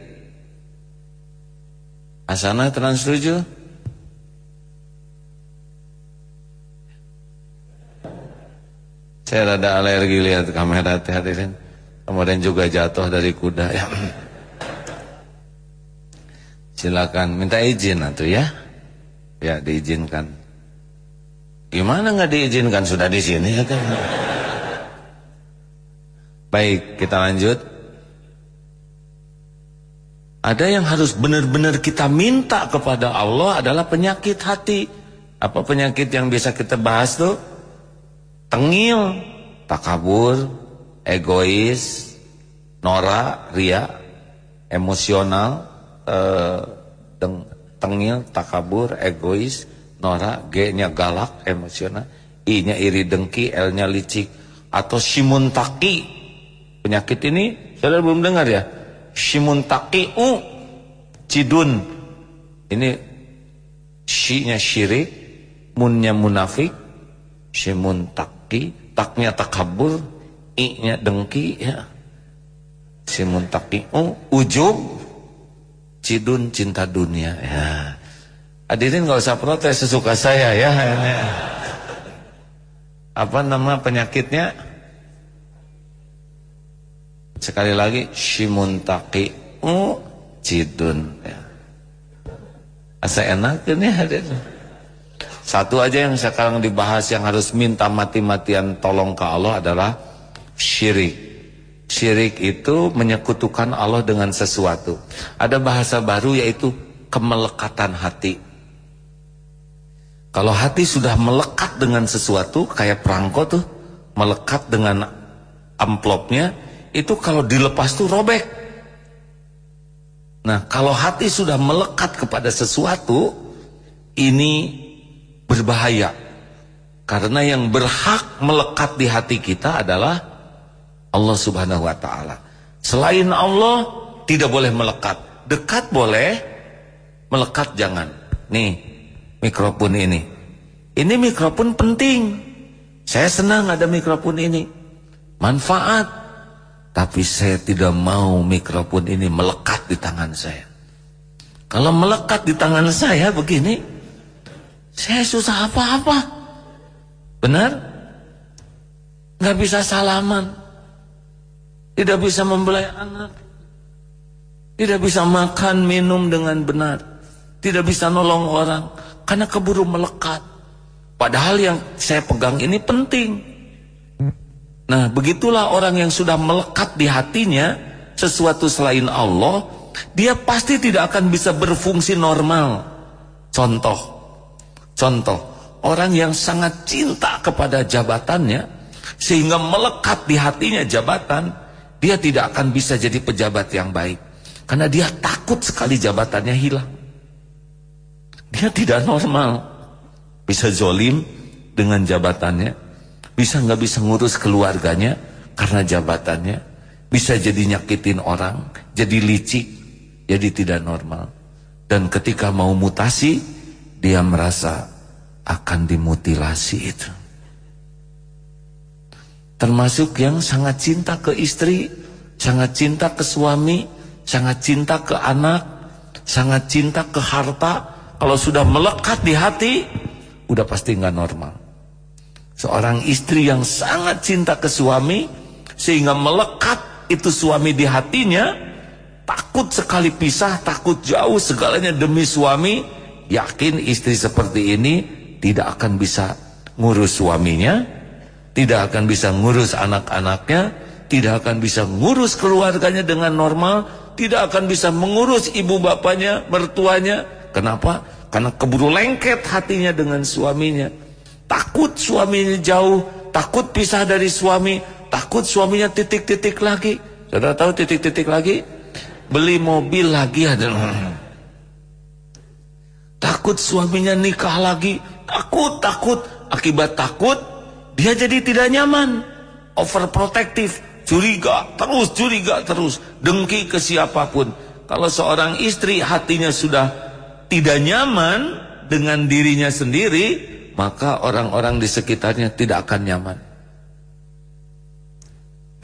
Asana Trans 7 Saya rada alergi lihat kamera hadirin Kemudian juga jatuh dari kuda ya. Silakan minta izin atau ya Ya diizinkan Gimana nggak diizinkan sudah di sini ya kan Baik, kita lanjut. Ada yang harus benar-benar kita minta kepada Allah adalah penyakit hati. Apa penyakit yang bisa kita bahas tuh? Tengil, takabur, egois, norak, ria, emosional, eh, tengil, takabur, egois, norak, G-nya galak, emosional, I-nya iri dengki, L-nya licik, atau simuntaki, Penyakit ini saudara belum dengar ya? Shimuntaqi'u cidun. Ini syinya syirik, munnya munafik, shimuntaqi, taknya takabur, i-nya dengki ya. Shimuntaqi'u ujub, cidun cinta dunia ya. Hadirin nggak usah protes sesuka saya ya. Apa nama penyakitnya? Sekali lagi shimuntaki u cidun ya. Asa enak ini hadir. Satu aja yang sekarang dibahas yang harus minta mati-matian tolong ke Allah adalah syirik. Syirik itu menyekutukan Allah dengan sesuatu. Ada bahasa baru yaitu kemelekatan hati. Kalau hati sudah melekat dengan sesuatu kayak perangko tuh, melekat dengan amplopnya, itu kalau dilepas tuh robek. Nah, kalau hati sudah melekat kepada sesuatu, ini berbahaya. Karena yang berhak melekat di hati kita adalah Allah Subhanahu wa taala. Selain Allah tidak boleh melekat. Dekat boleh, melekat jangan. Nih, mikrofon ini. Ini mikrofon penting. Saya senang ada mikrofon ini. Manfaat tapi saya tidak mau mikrofon ini melekat di tangan saya. Kalau melekat di tangan saya begini, saya susah apa-apa. Benar? Gak bisa salaman. Tidak bisa membelai anak. Tidak bisa makan, minum dengan benar. Tidak bisa nolong orang. Karena keburu melekat. Padahal yang saya pegang ini penting. Nah begitulah orang yang sudah melekat di hatinya sesuatu selain Allah, dia pasti tidak akan bisa berfungsi normal. Contoh, contoh, orang yang sangat cinta kepada jabatannya, sehingga melekat di hatinya jabatan, dia tidak akan bisa jadi pejabat yang baik. Karena dia takut sekali jabatannya hilang. Dia tidak normal. Bisa zolim dengan jabatannya bisa nggak bisa ngurus keluarganya karena jabatannya, bisa jadi nyakitin orang, jadi licik, jadi tidak normal. Dan ketika mau mutasi, dia merasa akan dimutilasi itu. Termasuk yang sangat cinta ke istri, sangat cinta ke suami, sangat cinta ke anak, sangat cinta ke harta. Kalau sudah melekat di hati, udah pasti nggak normal. Seorang istri yang sangat cinta ke suami sehingga melekat itu suami di hatinya, takut sekali pisah, takut jauh segalanya demi suami, yakin istri seperti ini tidak akan bisa ngurus suaminya, tidak akan bisa ngurus anak-anaknya, tidak akan bisa ngurus keluarganya dengan normal, tidak akan bisa mengurus ibu bapaknya, mertuanya. Kenapa? Karena keburu lengket hatinya dengan suaminya. Takut suaminya jauh, takut pisah dari suami, takut suaminya titik-titik lagi. Saudara tahu titik-titik lagi? Beli mobil lagi ada. Takut suaminya nikah lagi, takut, takut. Akibat takut, dia jadi tidak nyaman. Overprotective, curiga, terus curiga terus, dengki ke siapa pun. Kalau seorang istri hatinya sudah tidak nyaman dengan dirinya sendiri, maka orang-orang di sekitarnya tidak akan nyaman.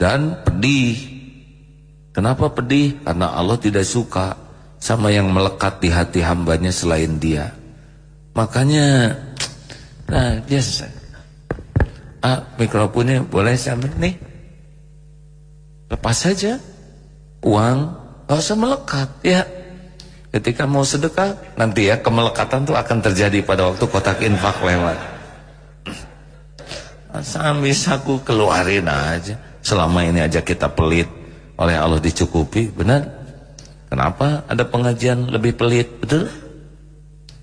Dan pedih. Kenapa pedih? Karena Allah tidak suka sama yang melekat di hati hambanya selain dia. Makanya Nah, biasa. Ah, mikrofonnya boleh saya nih. Lepas saja. Uang gak usah melekat, ya. Ketika mau sedekah, nanti ya kemelekatan tuh akan terjadi pada waktu kotak infak lewat. Sambil aku keluarin aja. Selama ini aja kita pelit, oleh Allah dicukupi, benar? Kenapa ada pengajian lebih pelit, betul?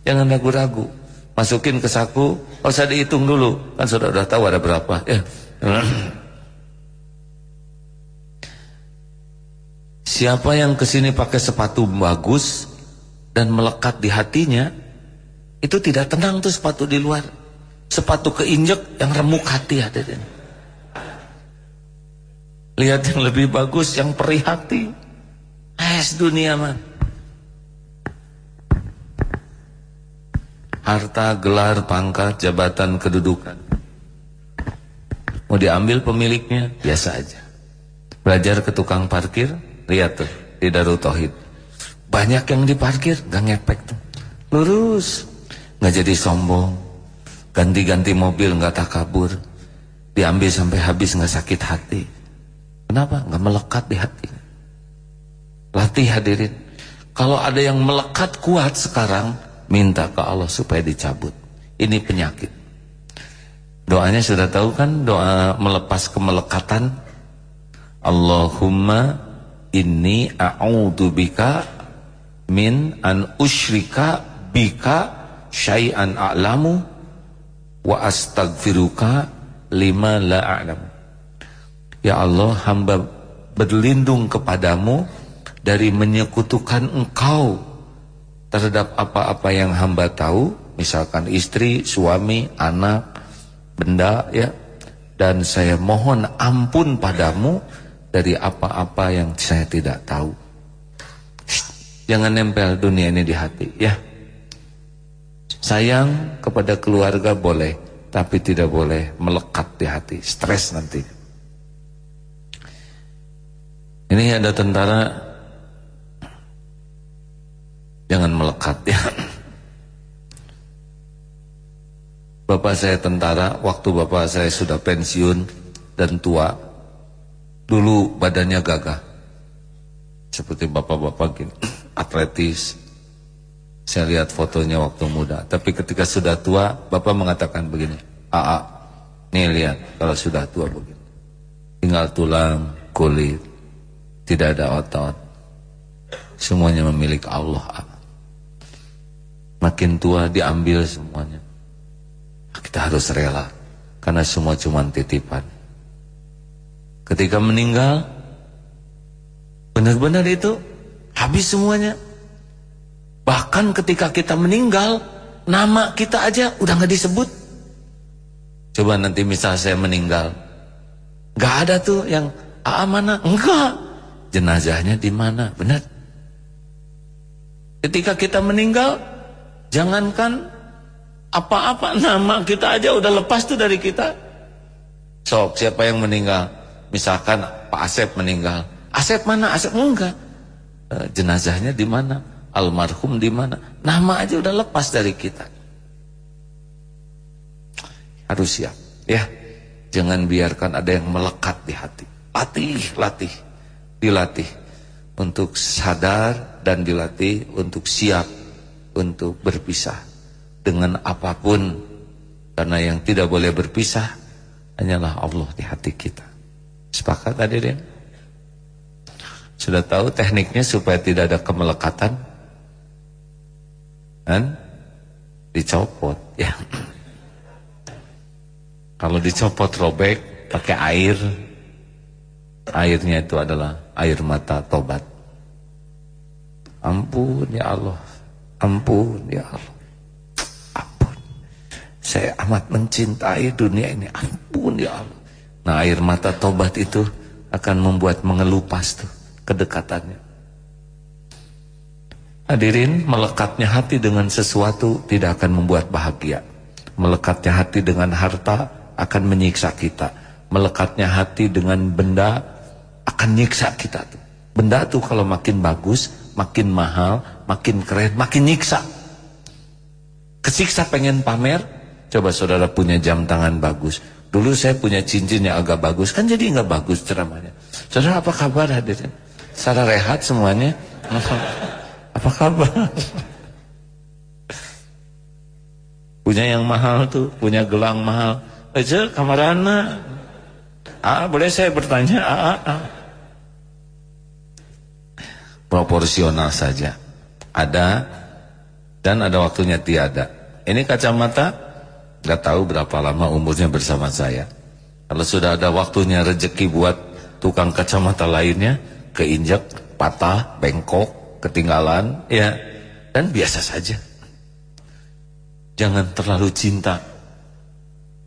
Jangan ragu-ragu masukin ke saku, kalau saya dihitung dulu, kan sudah sudah tahu ada berapa. Ya. Siapa yang ke sini pakai sepatu bagus dan melekat di hatinya, itu tidak tenang tuh sepatu di luar. Sepatu keinjek yang remuk hati ada. Lihat yang lebih bagus, yang perih hati. Es dunia mah. harta, gelar, pangkat, jabatan, kedudukan. Mau diambil pemiliknya, biasa aja. Belajar ke tukang parkir, lihat tuh, di Darul Tauhid. Banyak yang diparkir, gak ngepek tuh. Lurus, gak jadi sombong. Ganti-ganti mobil gak takabur. Diambil sampai habis gak sakit hati. Kenapa? Gak melekat di hati. Latih hadirin. Kalau ada yang melekat kuat sekarang, minta ke Allah supaya dicabut. Ini penyakit. Doanya sudah tahu kan doa melepas kemelekatan. Allahumma inni a'udzubika min an usyrika bika syai'an a'lamu wa astaghfiruka lima la a'lam. Ya Allah, hamba berlindung kepadamu dari menyekutukan engkau terhadap apa-apa yang hamba tahu, misalkan istri, suami, anak, benda ya. Dan saya mohon ampun padamu dari apa-apa yang saya tidak tahu. Jangan nempel dunia ini di hati ya. Sayang kepada keluarga boleh, tapi tidak boleh melekat di hati, stres nanti. Ini ada tentara Jangan melekat ya. Bapak saya tentara, waktu bapak saya sudah pensiun dan tua, dulu badannya gagah. Seperti bapak-bapak gini, atletis. Saya lihat fotonya waktu muda. Tapi ketika sudah tua, bapak mengatakan begini, Aa, nih lihat kalau sudah tua begini. Tinggal tulang, kulit, tidak ada otot. Semuanya memiliki Allah. Makin tua diambil semuanya. Kita harus rela. Karena semua cuma titipan. Ketika meninggal, benar-benar itu habis semuanya. Bahkan ketika kita meninggal, nama kita aja udah nggak disebut. Coba nanti misal saya meninggal, nggak ada tuh yang AA mana? Enggak. Jenazahnya di mana? Benar. Ketika kita meninggal, Jangankan apa-apa nama kita aja udah lepas tuh dari kita. Sok siapa yang meninggal? Misalkan Pak Asep meninggal. Asep mana? Asep enggak. E, jenazahnya di mana? Almarhum di mana? Nama aja udah lepas dari kita. Harus siap, ya. Jangan biarkan ada yang melekat di hati. Latih, latih, dilatih. untuk sadar dan dilatih untuk siap untuk berpisah dengan apa pun karena yang tidak boleh berpisah hanyalah Allah di hati kita. Sepakat hadirin? Sudah tahu tekniknya supaya tidak ada kemelekatan? Kan? Dicopot ya. Kalau dicopot robek pakai air Airnya itu adalah air mata tobat Ampun ya Allah Ampun ya Allah. Ampun. Saya amat mencintai dunia ini. Ampun ya Allah. Nah air mata tobat itu Akan membuat mengelupas tuh Kedekatannya. Hadirin melekatnya hati dengan sesuatu Tidak akan membuat bahagia. Melekatnya hati dengan harta akan menyiksa kita. Melekatnya hati dengan benda akan nyiksa kita tuh. Benda tuh kalau makin bagus, makin mahal, makin keren, makin nyiksa. Kesiksa pengen pamer, coba saudara punya jam tangan bagus. Dulu saya punya cincin yang agak bagus, kan jadi nggak bagus ceramahnya. Saudara apa kabar hadirin? Secara rehat semuanya? apa kabar? punya yang mahal tuh, punya gelang mahal aja kamarana ah boleh saya bertanya ah, ah, ah. proporsional saja ada dan ada waktunya tiada ini kacamata nggak tahu berapa lama umurnya bersama saya kalau sudah ada waktunya rezeki buat tukang kacamata lainnya keinjak patah bengkok ketinggalan ya dan biasa saja jangan terlalu cinta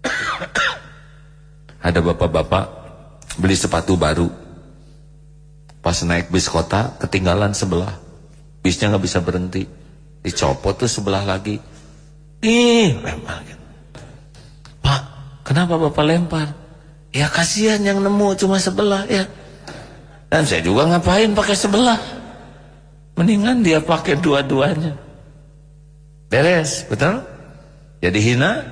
ada bapak-bapak beli sepatu baru. Pas naik bis kota ketinggalan sebelah. Bisnya nggak bisa berhenti. Dicopot tuh sebelah lagi. Ih, lempar. Pak, kenapa bapak lempar? Ya kasihan yang nemu cuma sebelah ya. Dan saya juga ngapain pakai sebelah? Mendingan dia pakai dua-duanya. Beres, betul? Jadi hina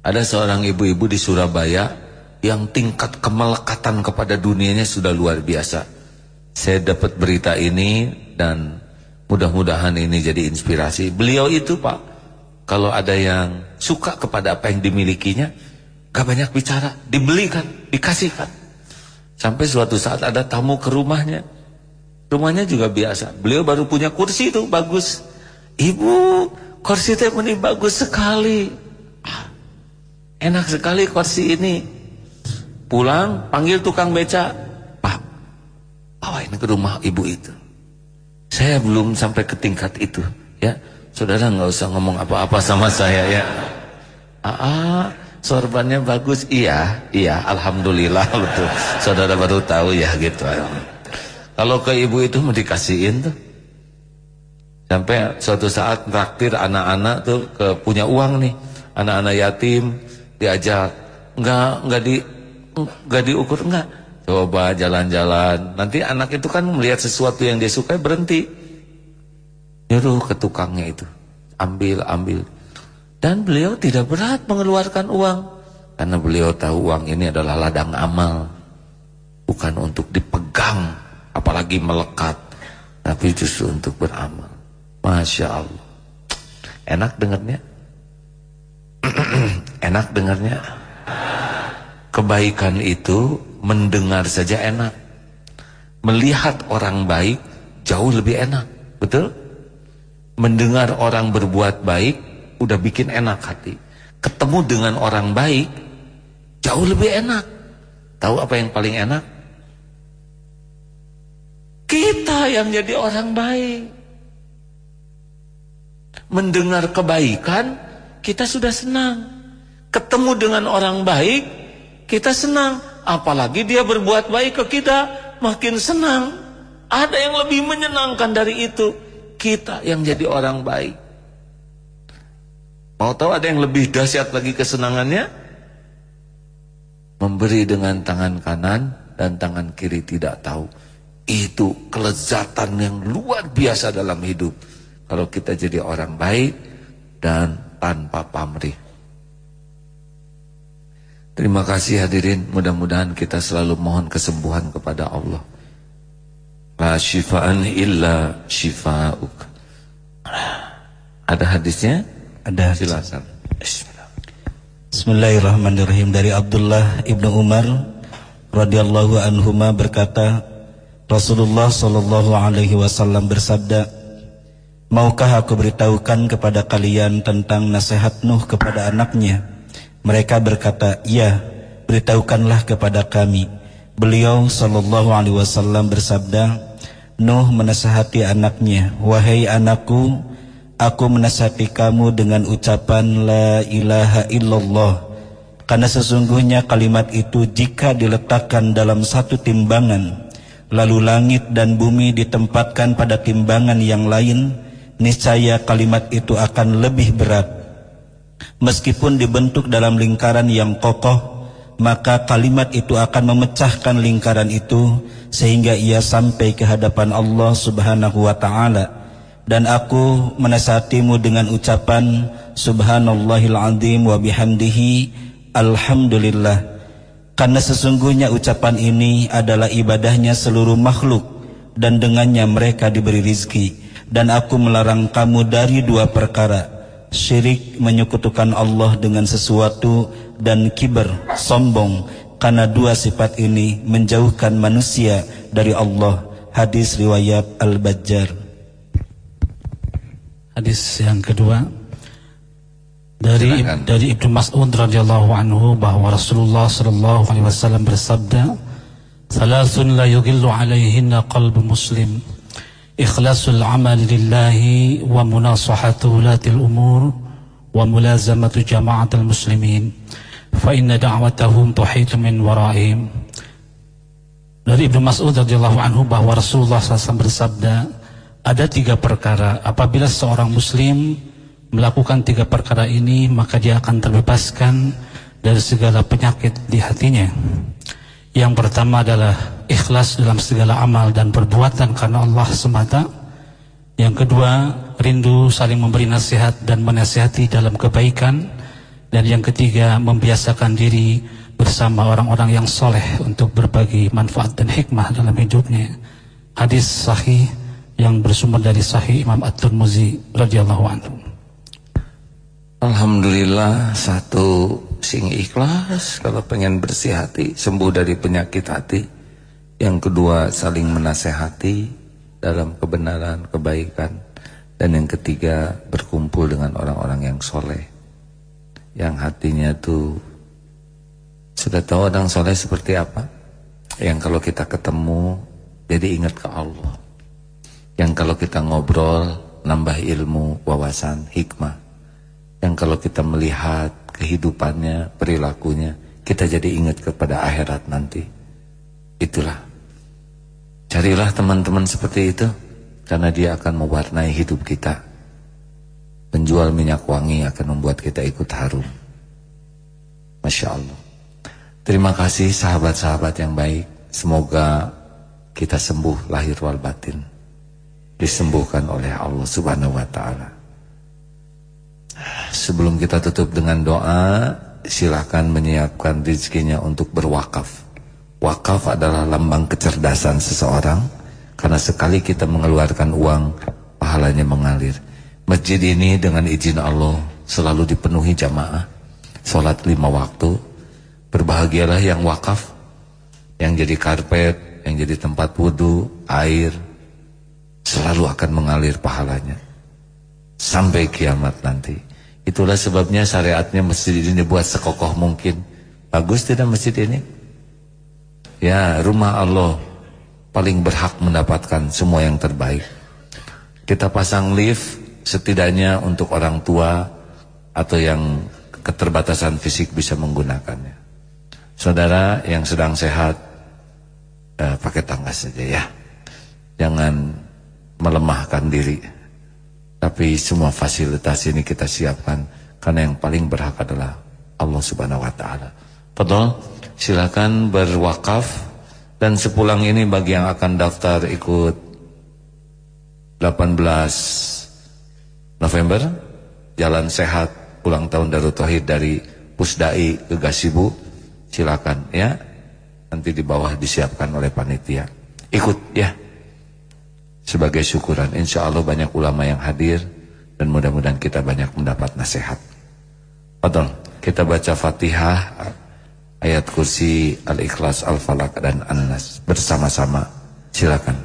ada seorang ibu-ibu di Surabaya yang tingkat kemelekatan kepada dunianya sudah luar biasa. Saya dapat berita ini dan mudah-mudahan ini jadi inspirasi. Beliau itu Pak, kalau ada yang suka kepada apa yang dimilikinya, gak banyak bicara, dibelikan, dikasihkan. Sampai suatu saat ada tamu ke rumahnya. Rumahnya juga biasa. Beliau baru punya kursi itu bagus. Ibu, kursi itu ini bagus sekali. Enak sekali kursi ini. Pulang, panggil tukang beca. Ini ke rumah ibu itu. Saya belum sampai ke tingkat itu. Ya, saudara nggak usah ngomong apa-apa sama saya ya. Ah, sorbannya bagus. Iya, iya, alhamdulillah betul. Saudara baru tahu ya gitu. Kalau ke ibu itu mau dikasihin tuh. Sampai suatu saat traktir anak-anak tuh ke punya uang nih. Anak-anak yatim diajak nggak nggak di nggak diukur nggak coba jalan-jalan. Nanti anak itu kan melihat sesuatu yang dia suka berhenti. Nyuruh ke tukangnya itu. Ambil ambil. Dan beliau tidak berat mengeluarkan uang. Karena beliau tahu uang ini adalah ladang amal. Bukan untuk dipegang apalagi melekat. Tapi justru untuk beramal. Masya Allah. Enak dengarnya? Enak dengarnya? Kebaikan itu mendengar saja enak. Melihat orang baik jauh lebih enak betul? Mendengar orang berbuat baik udah bikin enak hati. Ketemu dengan orang baik jauh lebih enak. Tahu apa yang paling enak? Kita yang jadi orang baik. Mendengar kebaikan kita sudah senang. Ketemu dengan orang baik, kita senang. Apalagi dia berbuat baik ke kita, makin senang. Ada yang lebih menyenangkan dari itu. Kita yang jadi orang baik. Mau tahu ada yang lebih dahsyat lagi kesenangannya? Memberi dengan tangan kanan dan tangan kiri tidak tahu. Itu kelezatan yang luar biasa dalam hidup. Kalau kita jadi orang baik dan tanpa pamrih. Terima kasih hadirin, mudah-mudahan kita selalu mohon kesembuhan kepada Allah. La syifaan illa syifa'uk. Ada hadisnya? Ada. Silakan. Bismillahirrahmanirrahim dari Abdullah ibnu Umar radhiyallahu anhuma berkata, Rasulullah sallallahu alaihi wasallam bersabda, Maukah aku beritahukan kepada kalian tentang nasihat Nuh kepada anaknya? Mereka berkata, "Ya, beritahukanlah kepada kami." Beliau sallallahu alaihi wasallam bersabda, Nuh menasihati anaknya, "Wahai anakku, aku menasihati kamu dengan ucapan la ilaha illallah." Karena sesungguhnya kalimat itu jika diletakkan dalam satu timbangan, lalu langit dan bumi ditempatkan pada timbangan yang lain, niscaya kalimat itu akan lebih berat Meskipun dibentuk dalam lingkaran yang kokoh, maka kalimat itu akan memecahkan lingkaran itu sehingga ia sampai ke hadapan Allah Subhanahu wa taala. Dan aku menasihatimu dengan ucapan Subhanallahil azim wa bihamdihi alhamdulillah. Karena sesungguhnya ucapan ini adalah ibadahnya seluruh makhluk dan dengannya mereka diberi rizki. Dan aku melarang kamu dari dua perkara syirik menyekutukan Allah dengan sesuatu dan kiber sombong karena dua sifat ini menjauhkan manusia dari Allah. Hadis riwayat Al-Bajjar. Hadis yang kedua dari dari Ibnu Mas'ud radhiyallahu anhu bahwa Rasulullah sallallahu alaihi wasallam bersabda salasun la yughillu alaihinna qalbu muslim إخلاص العمل لله ومناصحة ولاة الأمور وملازمة جماعة المسلمين فإن دعوتهم تحيط من ورائهم dari Ibnu Mas'ud radhiyallahu anhu bahwa Rasulullah SAW bersabda ada tiga perkara apabila seorang muslim melakukan tiga perkara ini maka dia akan terbebaskan dari segala penyakit di hatinya yang pertama adalah ikhlas dalam segala amal dan perbuatan karena Allah semata. Yang kedua, rindu saling memberi nasihat dan menasihati dalam kebaikan. Dan yang ketiga, membiasakan diri bersama orang-orang yang soleh untuk berbagi manfaat dan hikmah dalam hidupnya. Hadis sahih yang bersumber dari sahih Imam At-Tirmizi radhiyallahu anhu. Alhamdulillah satu sing ikhlas kalau pengen bersih hati, sembuh dari penyakit hati. Yang kedua saling menasehati dalam kebenaran, kebaikan. Dan yang ketiga berkumpul dengan orang-orang yang soleh. Yang hatinya tuh sudah tahu orang soleh seperti apa? Yang kalau kita ketemu jadi ingat ke Allah. Yang kalau kita ngobrol nambah ilmu, wawasan, hikmah. Yang kalau kita melihat kehidupannya, perilakunya, kita jadi ingat kepada akhirat nanti. Itulah. Carilah teman-teman seperti itu karena dia akan mewarnai hidup kita. Penjual minyak wangi akan membuat kita ikut harum. Masya Allah. Terima kasih sahabat-sahabat yang baik. Semoga kita sembuh lahir wal batin. Disembuhkan oleh Allah subhanahu wa ta'ala. Sebelum kita tutup dengan doa, silahkan menyiapkan rezekinya untuk berwakaf. Wakaf adalah lambang kecerdasan seseorang, karena sekali kita mengeluarkan uang, pahalanya mengalir. Masjid ini dengan izin Allah selalu dipenuhi jamaah, sholat lima waktu. Berbahagialah yang wakaf, yang jadi karpet, yang jadi tempat wudhu, air, selalu akan mengalir pahalanya sampai kiamat nanti. Itulah sebabnya syariatnya masjid ini buat sekokoh mungkin. Bagus tidak masjid ini? Ya, rumah Allah paling berhak mendapatkan semua yang terbaik. Kita pasang lift setidaknya untuk orang tua atau yang keterbatasan fisik bisa menggunakannya. Saudara yang sedang sehat, eh, pakai tangga saja ya. Jangan melemahkan diri. Tapi semua fasilitas ini kita siapkan karena yang paling berhak adalah Allah Subhanahu wa taala. Padahal silakan berwakaf dan sepulang ini bagi yang akan daftar ikut 18 November Jalan Sehat ulang tahun Darut Tauhid dari Pusdai ke Gasibu silakan ya. Nanti di bawah disiapkan oleh panitia. Ikut ya. Sebagai syukuran. Insya Allah banyak ulama yang hadir. Dan mudah-mudahan kita banyak mendapat nasihat. Betul. Kita baca Fatihah. Ayat kursi Al-Ikhlas, Al-Falak dan An-Nas. Bersama-sama. Silakan.